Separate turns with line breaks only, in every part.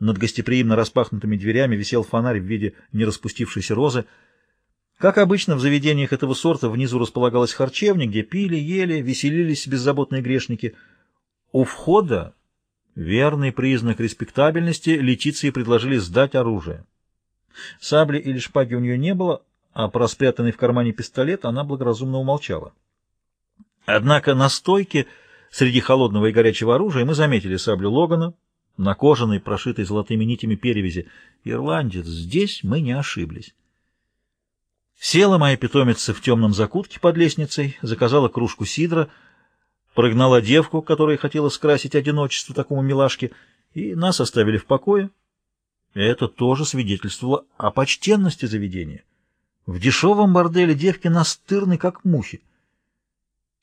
Над гостеприимно распахнутыми дверями висел фонарь в виде нераспустившейся розы. Как обычно, в заведениях этого сорта внизу располагалась харчевня, где пили, ели, веселились беззаботные грешники. У входа, верный признак респектабельности, Летиции предложили сдать оружие. Сабли или шпаги у нее не было, а про спрятанный в кармане пистолет она благоразумно умолчала. Однако на стойке среди холодного и горячего оружия мы заметили саблю Логана, на кожаной, прошитой золотыми нитями перевязи. Ирландец, здесь мы не ошиблись. Села моя питомица в темном закутке под лестницей, заказала кружку сидра, прогнала девку, которая хотела скрасить одиночество такому милашке, и нас оставили в покое. Это тоже свидетельствовало о почтенности заведения. В дешевом борделе девки настырны, как мухи.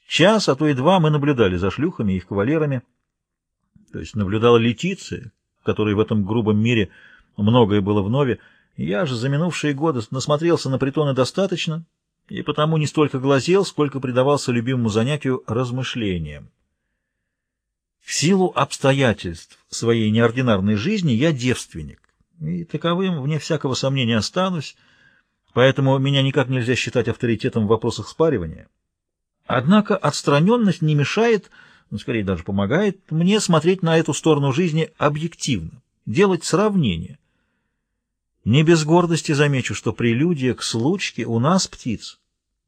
Час, а то и два мы наблюдали за шлюхами и их кавалерами. То есть наблюдала Летиция, которой в этом грубом мире многое было вновь. Я же за минувшие годы насмотрелся на притоны достаточно, и потому не столько глазел, сколько предавался любимому занятию размышлениям. В силу обстоятельств своей неординарной жизни я девственник, и таковым, вне всякого сомнения, останусь, поэтому меня никак нельзя считать авторитетом в вопросах спаривания. Однако отстраненность не мешает, ну, скорее даже помогает, мне смотреть на эту сторону жизни объективно, делать сравнение. Не без гордости замечу, что прелюдия к случке у нас, птиц,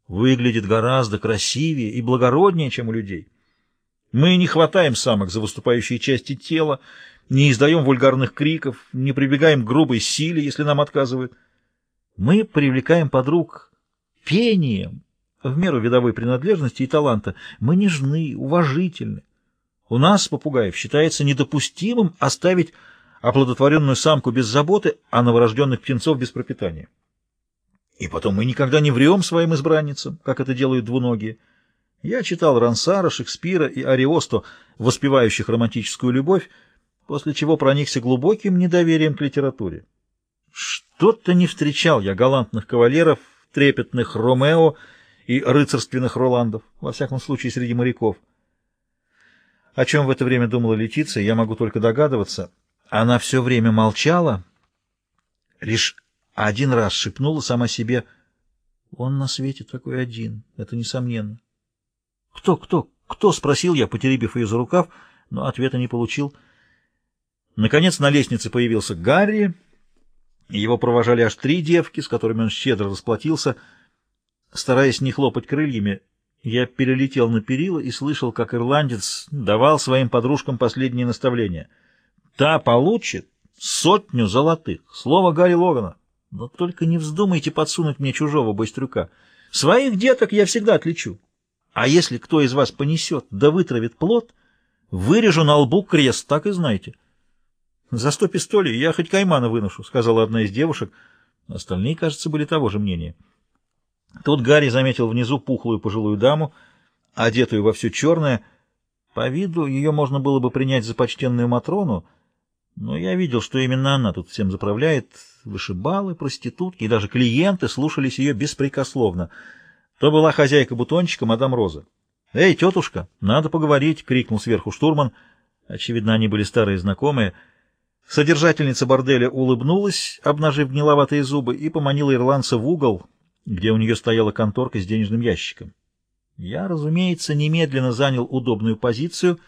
выглядит гораздо красивее и благороднее, чем у людей. Мы не хватаем самок за выступающие части тела, не издаем вульгарных криков, не прибегаем к грубой силе, если нам отказывают. Мы привлекаем подруг пением, в меру видовой принадлежности и таланта. Мы нежны, уважительны. У нас, попугаев, считается недопустимым оставить оплодотворенную самку без заботы, а новорожденных птенцов без пропитания. И потом мы никогда не врем своим избранницам, как это делают двуногие. Я читал Рансара, Шекспира и Ариосто, воспевающих романтическую любовь, после чего проникся глубоким недоверием к литературе. Что-то не встречал я галантных кавалеров, трепетных Ромео и рыцарственных Роландов, во всяком случае среди моряков. О чем в это время думала Летиция, я могу только догадываться. Она все время молчала, лишь один раз шепнула сама себе «Он на свете такой один, это несомненно». «Кто, кто, кто?» — спросил я, потеребив ее за рукав, но ответа не получил. Наконец на лестнице появился Гарри, его провожали аж три девки, с которыми он щедро расплатился — Стараясь не хлопать крыльями, я перелетел на перила и слышал, как ирландец давал своим подружкам последние наставления. «Та получит сотню золотых. Слово Гарри Логана. Но только не вздумайте подсунуть мне чужого быстрюка. Своих деток я всегда отличу. А если кто из вас понесет да вытравит плод, вырежу на лбу крест, так и знаете». «За сто пистолей я хоть каймана выношу», — сказала одна из девушек. Остальные, кажется, были того же мнения. Тут Гарри заметил внизу пухлую пожилую даму, одетую во все черное. По виду ее можно было бы принять за почтенную Матрону, но я видел, что именно она тут всем заправляет. Вышибалы, проститутки и даже клиенты слушались ее беспрекословно. То была хозяйка бутончика, мадам Роза. «Эй, тетушка, надо поговорить!» — крикнул сверху штурман. Очевидно, они были старые знакомые. Содержательница борделя улыбнулась, обнажив гниловатые зубы, и поманила ирландца в угол — где у нее стояла конторка с денежным ящиком. Я, разумеется, немедленно занял удобную позицию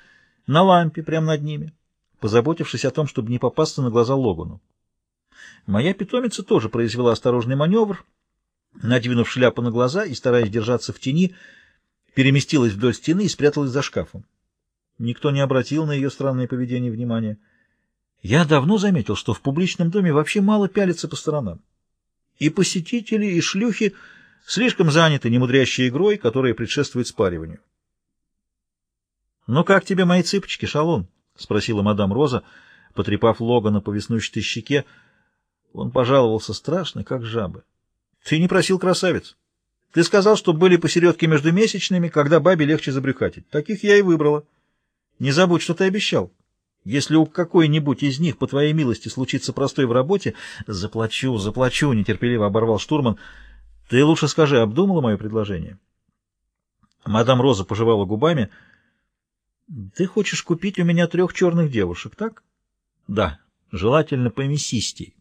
на лампе прямо над ними, позаботившись о том, чтобы не попасться на глаза Логану. Моя питомица тоже произвела осторожный маневр, надвинув шляпу на глаза и, стараясь держаться в тени, переместилась вдоль стены и спряталась за шкафом. Никто не обратил на ее странное поведение внимания. Я давно заметил, что в публичном доме вообще мало пялится по сторонам. И посетители, и шлюхи слишком заняты немудрящей игрой, которая предшествует спариванию. «Ну как тебе мои цыпочки, шалун?» — спросила мадам Роза, потрепав Логана по веснущатой щеке. Он пожаловался страшно, как жабы. «Ты не просил красавец. Ты сказал, что были посередке между месячными, когда бабе легче забрюхатить. Таких я и выбрала. Не забудь, что ты обещал». Если у какой-нибудь из них, по твоей милости, случится простой в работе, заплачу, заплачу, — нетерпеливо оборвал штурман. Ты лучше скажи, обдумала мое предложение? Мадам Роза пожевала губами. Ты хочешь купить у меня трех черных девушек, так? Да. желательно помесистей.